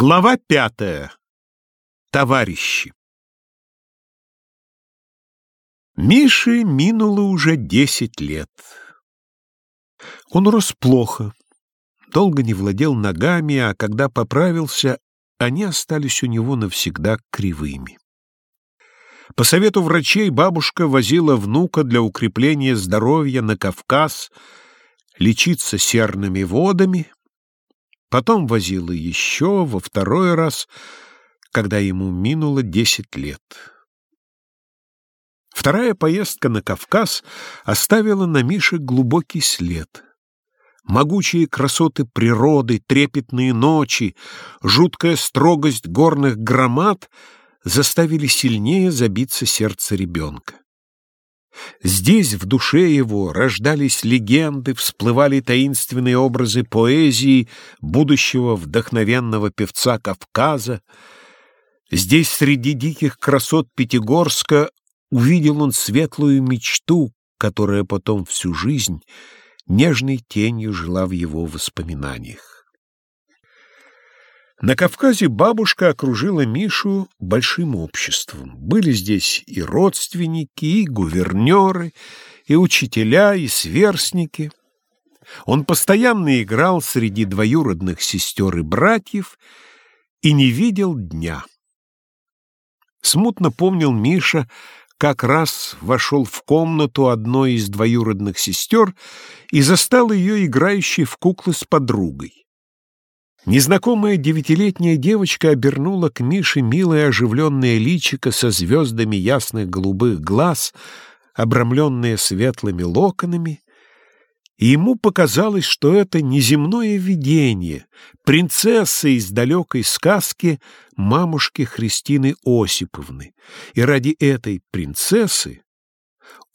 Глава пятая. Товарищи. Мише минуло уже десять лет. Он рос плохо, долго не владел ногами, а когда поправился, они остались у него навсегда кривыми. По совету врачей бабушка возила внука для укрепления здоровья на Кавказ лечиться серными водами, Потом возила еще во второй раз, когда ему минуло десять лет. Вторая поездка на Кавказ оставила на Мише глубокий след. Могучие красоты природы, трепетные ночи, жуткая строгость горных громад заставили сильнее забиться сердце ребенка. Здесь, в душе его, рождались легенды, всплывали таинственные образы поэзии будущего вдохновенного певца Кавказа. Здесь, среди диких красот Пятигорска, увидел он светлую мечту, которая потом всю жизнь нежной тенью жила в его воспоминаниях. На Кавказе бабушка окружила Мишу большим обществом. Были здесь и родственники, и гувернеры, и учителя, и сверстники. Он постоянно играл среди двоюродных сестер и братьев и не видел дня. Смутно помнил Миша, как раз вошел в комнату одной из двоюродных сестер и застал ее играющей в куклы с подругой. Незнакомая девятилетняя девочка обернула к Мише милое оживленное личико со звездами ясных голубых глаз, обрамленное светлыми локонами, и ему показалось, что это неземное видение, принцесса из далекой сказки мамушки Христины Осиповны, и ради этой принцессы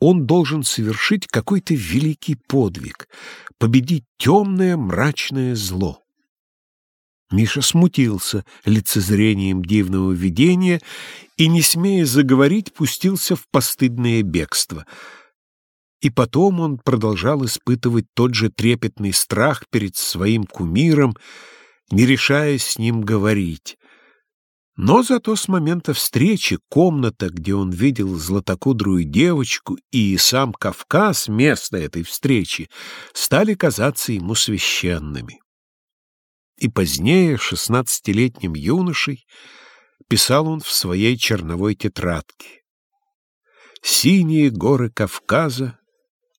он должен совершить какой-то великий подвиг, победить темное мрачное зло. Миша смутился лицезрением дивного видения и, не смея заговорить, пустился в постыдное бегство. И потом он продолжал испытывать тот же трепетный страх перед своим кумиром, не решаясь с ним говорить. Но зато с момента встречи комната, где он видел златокудрую девочку и сам Кавказ, место этой встречи, стали казаться ему священными и позднее, шестнадцатилетним юношей, писал он в своей черновой тетрадке. «Синие горы Кавказа,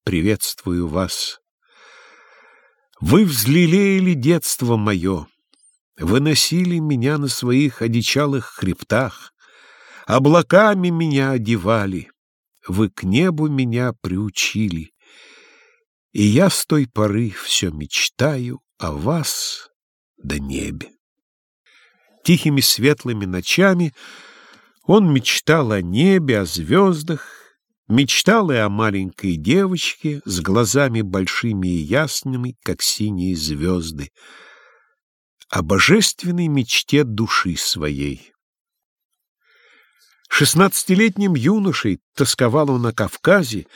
приветствую вас. Вы взлелеяли детство мое, выносили меня на своих одичалых хребтах, облаками меня одевали, вы к небу меня приучили, и я с той поры все мечтаю о вас, да небе. Тихими светлыми ночами он мечтал о небе, о звездах, мечтал и о маленькой девочке с глазами большими и ясными, как синие звезды, о божественной мечте души своей. Шестнадцатилетним юношей тосковал он на Кавказе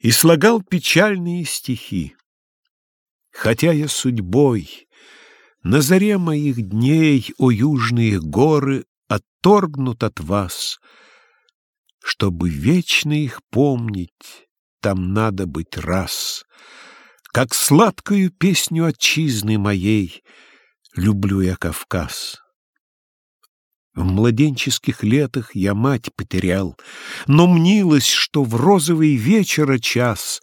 и слагал печальные стихи. Хотя я судьбой на заре моих дней, о южные горы, отторгнут от вас. Чтобы вечно их помнить, там надо быть раз. Как сладкую песню отчизны моей люблю я Кавказ. В младенческих летах я мать потерял, но мнилось, что в розовый вечера час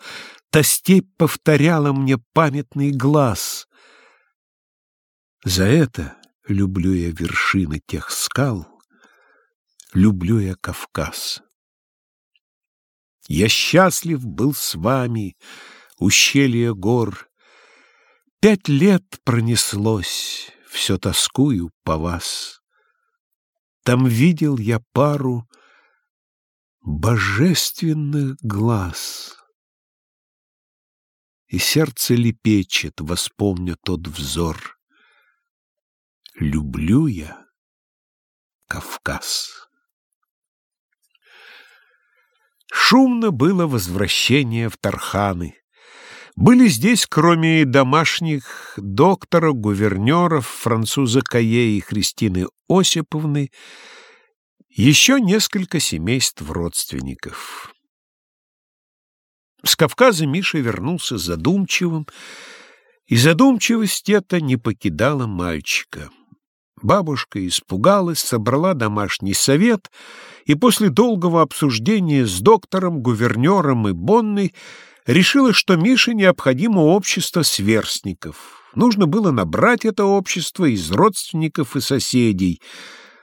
та степь повторяла мне памятный глаз — за это люблю я вершины тех скал, люблю я Кавказ. Я счастлив был с вами, ущелье гор. Пять лет пронеслось, все тоскую по вас. Там видел я пару божественных глаз. И сердце лепечет, воспомня тот взор. Люблю я Кавказ. Шумно было возвращение в Тарханы. Были здесь, кроме домашних, доктора, гувернеров, француза Кае и Христины Осиповны, еще несколько семейств родственников. С Кавказа Миша вернулся задумчивым, и задумчивость эта не покидала мальчика. Бабушка испугалась, собрала домашний совет, и после долгого обсуждения с доктором, гувернером и Бонной решила, что Мише необходимо общество сверстников. Нужно было набрать это общество из родственников и соседей,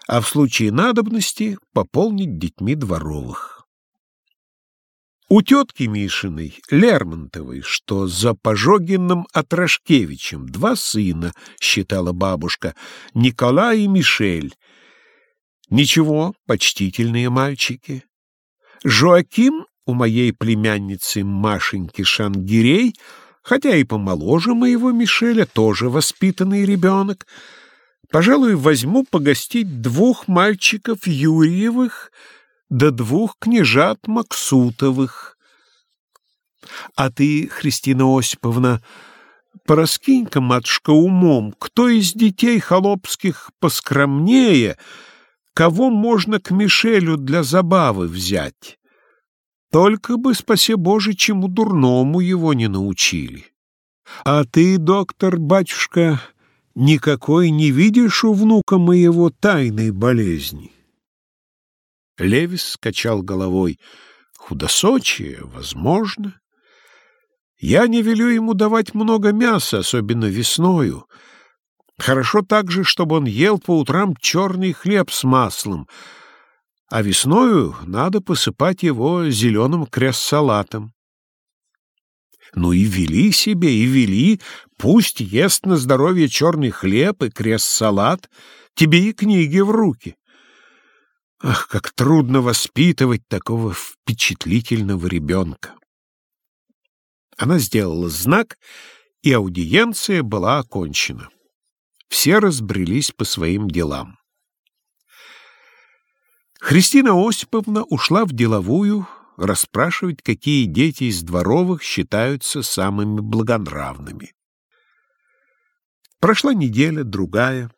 а в случае надобности пополнить детьми дворовых. У тетки Мишиной, Лермонтовой, что за Пожогиным Отрошкевичем, два сына, считала бабушка, Николай и Мишель. Ничего, почтительные мальчики. Жоаким у моей племянницы Машеньки Шангирей, хотя и помоложе моего Мишеля, тоже воспитанный ребенок. Пожалуй, возьму погостить двух мальчиков Юрьевых — до двух княжат Максутовых. А ты, Христина Осиповна, пораскинь-ка, матушка, умом, кто из детей холопских поскромнее, кого можно к Мишелю для забавы взять? Только бы, спаси Боже, чему дурному его не научили. А ты, доктор, батюшка, никакой не видишь у внука моего тайной болезни? Левис скачал головой. Худосочие, возможно. Я не велю ему давать много мяса, особенно весною. Хорошо также, чтобы он ел по утрам черный хлеб с маслом, а весною надо посыпать его зеленым крест-салатом. Ну и вели себе, и вели, пусть ест на здоровье черный хлеб и крест-салат, тебе и книги в руки. Ах, как трудно воспитывать такого впечатлительного ребенка! Она сделала знак, и аудиенция была окончена. Все разбрелись по своим делам. Христина Осиповна ушла в деловую расспрашивать, какие дети из дворовых считаются самыми благонравными. Прошла неделя, другая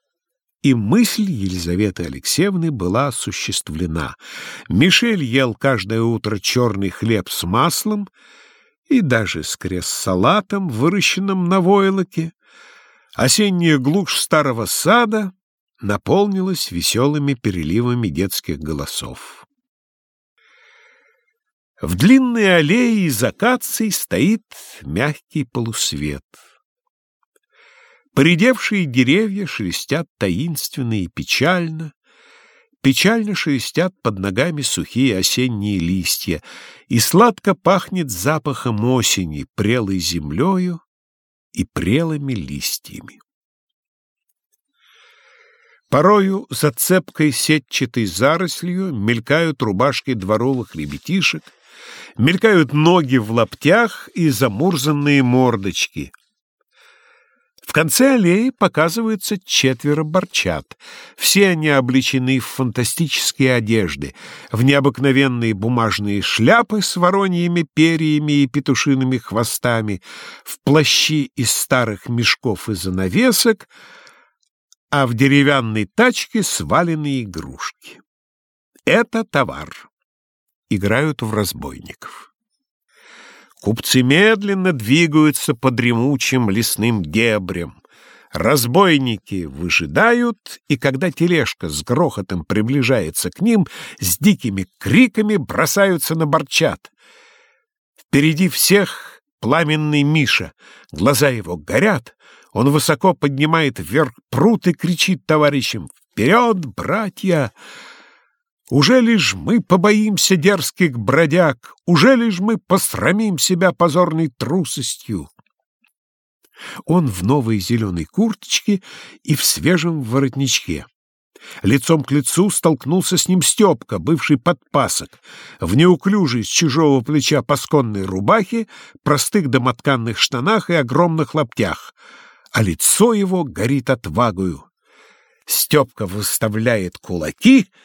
и мысль Елизаветы Алексеевны была осуществлена. Мишель ел каждое утро черный хлеб с маслом и даже с крест-салатом, выращенным на войлоке. Осенняя глушь старого сада наполнилась веселыми переливами детских голосов. В длинной аллее из акаций стоит мягкий полусвет — Поредевшие деревья шелестят таинственно и печально, печально шелестят под ногами сухие осенние листья, и сладко пахнет запахом осени, прелой землею и прелыми листьями. Порою за цепкой сетчатой зарослью мелькают рубашки дворовых ребятишек, мелькают ноги в лаптях и замурзанные мордочки — в конце аллеи показываются четверо борчат. Все они облечены в фантастические одежды, в необыкновенные бумажные шляпы с вороньими перьями и петушиными хвостами, в плащи из старых мешков и занавесок, а в деревянной тачке свалены игрушки. Это товар. Играют в разбойников. Купцы медленно двигаются по дремучим лесным дебрям. Разбойники выжидают, и когда тележка с грохотом приближается к ним, с дикими криками бросаются на борчат. Впереди всех пламенный Миша. Глаза его горят, он высоко поднимает вверх прут и кричит товарищам «Вперед, братья!» Уже лишь мы побоимся дерзких бродяг, Уже лишь мы посрамим себя позорной трусостью. Он в новой зеленой курточке и в свежем воротничке. Лицом к лицу столкнулся с ним Степка, бывший подпасок, в неуклюжей с чужого плеча пасконной рубахе, простых домотканных штанах и огромных лаптях, а лицо его горит отвагою. Степка выставляет кулаки —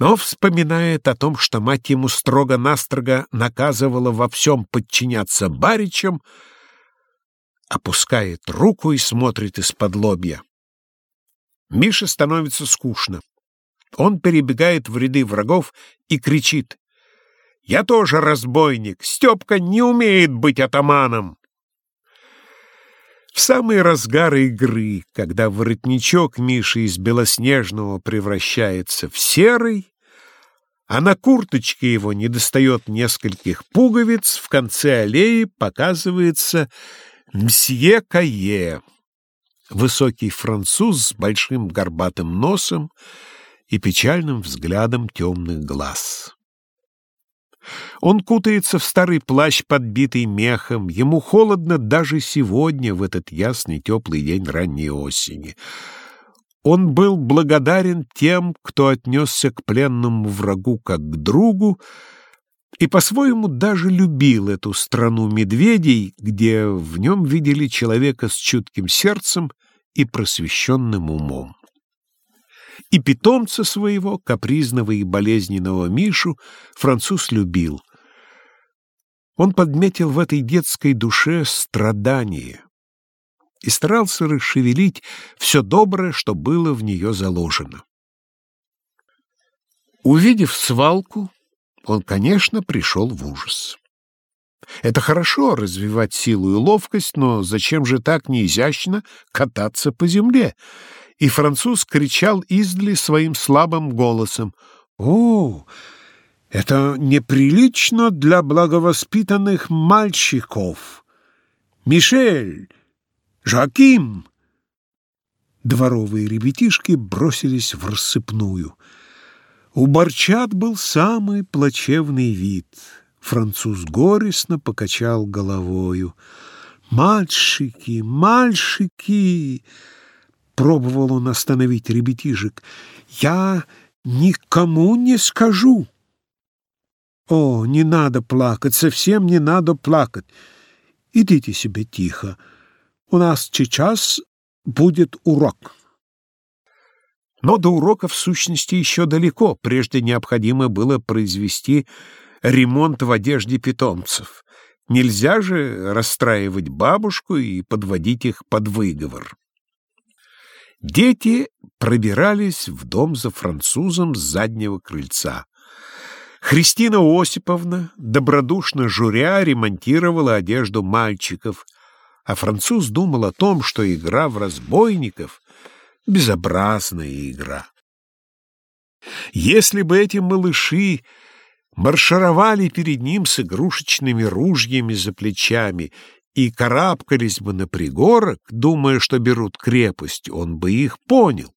но вспоминает о том, что мать ему строго-настрого наказывала во всем подчиняться баричам, опускает руку и смотрит из-под лобья. Мише становится скучно. Он перебегает в ряды врагов и кричит. «Я тоже разбойник! Степка не умеет быть атаманом!» В самый разгар игры, когда воротничок Миши из белоснежного превращается в серый, а на курточке его недостает нескольких пуговиц, в конце аллеи показывается мсье Кае, высокий француз с большим горбатым носом и печальным взглядом темных глаз. Он кутается в старый плащ, подбитый мехом. Ему холодно даже сегодня, в этот ясный теплый день ранней осени. Он был благодарен тем, кто отнесся к пленному врагу как к другу, и по-своему даже любил эту страну медведей, где в нем видели человека с чутким сердцем и просвещенным умом. И питомца своего, капризного и болезненного Мишу, француз любил. Он подметил в этой детской душе страдание и старался расшевелить все доброе, что было в нее заложено. Увидев свалку, он, конечно, пришел в ужас. Это хорошо развивать силу и ловкость, но зачем же так неизящно кататься по земле? И француз кричал издали своим слабым голосом. «О, это неприлично для благовоспитанных мальчиков! Мишель! Жаким!» Дворовые ребятишки бросились в рассыпную. У Борчат был самый плачевный вид — Француз горестно покачал головою. «Мальчики, мальчики!» Пробовал он остановить ребятишек. «Я никому не скажу!» «О, не надо плакать, совсем не надо плакать! Идите себе тихо. У нас сейчас будет урок». Но до урока в сущности еще далеко. Прежде необходимо было произвести ремонт в одежде питомцев. Нельзя же расстраивать бабушку и подводить их под выговор. Дети пробирались в дом за французом с заднего крыльца. Христина Осиповна, добродушно журя, ремонтировала одежду мальчиков, а француз думал о том, что игра в разбойников — безобразная игра. Если бы эти малыши маршировали перед ним с игрушечными ружьями за плечами и карабкались бы на пригорок, думая, что берут крепость, он бы их понял.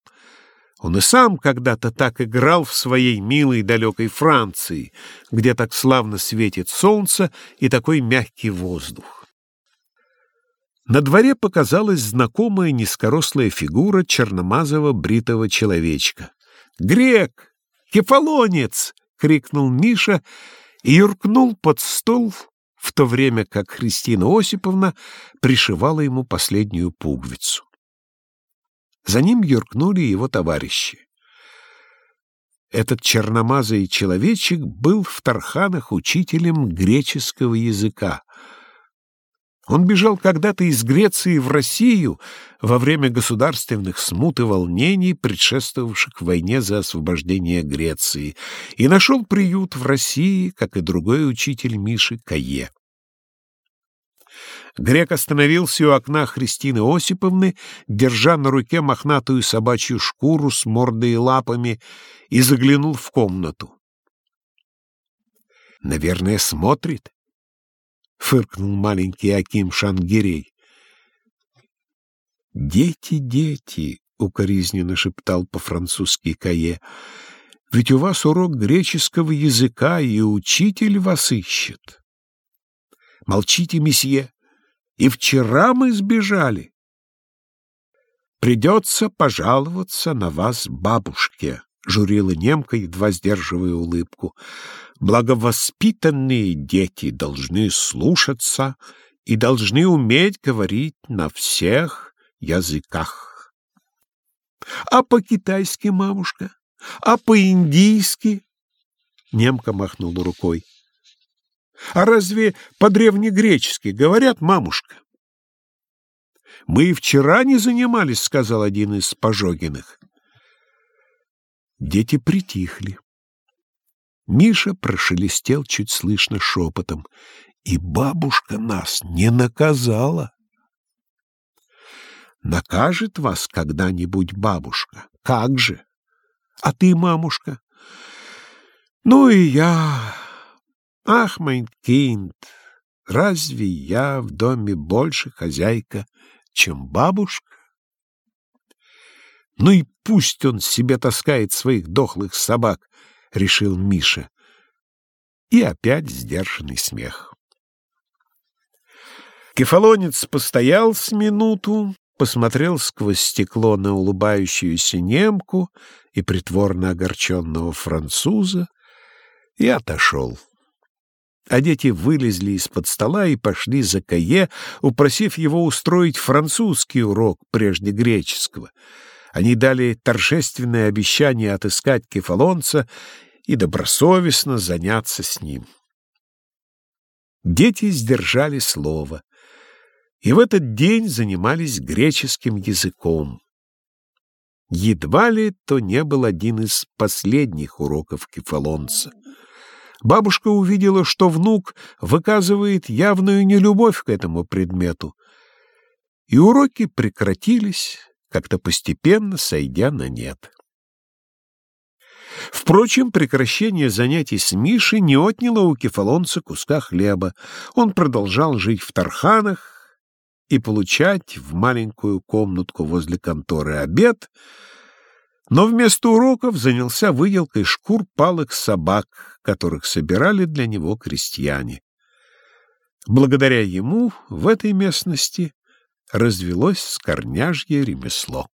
Он и сам когда-то так играл в своей милой далекой Франции, где так славно светит солнце и такой мягкий воздух. На дворе показалась знакомая низкорослая фигура черномазого бритого человечка. «Грек! Кефалонец!» крикнул Миша и юркнул под стол, в то время как Христина Осиповна пришивала ему последнюю пуговицу. За ним юркнули его товарищи. Этот черномазый человечек был в Тарханах учителем греческого языка. Он бежал когда-то из Греции в Россию во время государственных смут и волнений, предшествовавших войне за освобождение Греции, и нашел приют в России, как и другой учитель Миши Кае. Грек остановился у окна Христины Осиповны, держа на руке мохнатую собачью шкуру с мордой и лапами, и заглянул в комнату. «Наверное, смотрит», фыркнул маленький Аким Шангирей. «Дети, дети!» — укоризненно шептал по-французски Кае. «Ведь у вас урок греческого языка, и учитель вас ищет». «Молчите, месье, и вчера мы сбежали». «Придется пожаловаться на вас бабушке», — журила немка, едва сдерживая улыбку. «Благовоспитанные дети должны слушаться и должны уметь говорить на всех языках». «А по-китайски, мамушка? А по-индийски? Немка махнула рукой. А разве по-древнегречески говорят, мамушка? Мы и вчера не занимались, сказал один из Пожогиных. Дети притихли. Миша прошелестел чуть слышно шепотом. И бабушка нас не наказала. Накажет вас когда-нибудь бабушка? Как же? А ты, мамушка? Ну и я... Ах, майн кинд, разве я в доме больше хозяйка, чем бабушка? Ну и пусть он себе таскает своих дохлых собак, — решил Миша. И опять сдержанный смех. Кефалонец постоял с минуту, посмотрел сквозь стекло на улыбающуюся немку и притворно огорченного француза и отошел. А дети вылезли из-под стола и пошли за Кае, упросив его устроить французский урок прежде греческого. Они дали торжественное обещание отыскать кефалонца и добросовестно заняться с ним. Дети сдержали слово и в этот день занимались греческим языком. Едва ли то не был один из последних уроков кефалонца. Бабушка увидела, что внук выказывает явную нелюбовь к этому предмету, и уроки прекратились, как-то постепенно сойдя на нет. Впрочем, прекращение занятий с Мишей не отняло у кефалонца куска хлеба. Он продолжал жить в Тарханах, и получать в маленькую комнатку возле конторы обед, но вместо уроков занялся выделкой шкур палок собак, которых собирали для него крестьяне. Благодаря ему в этой местности развелось скорняжье ремесло.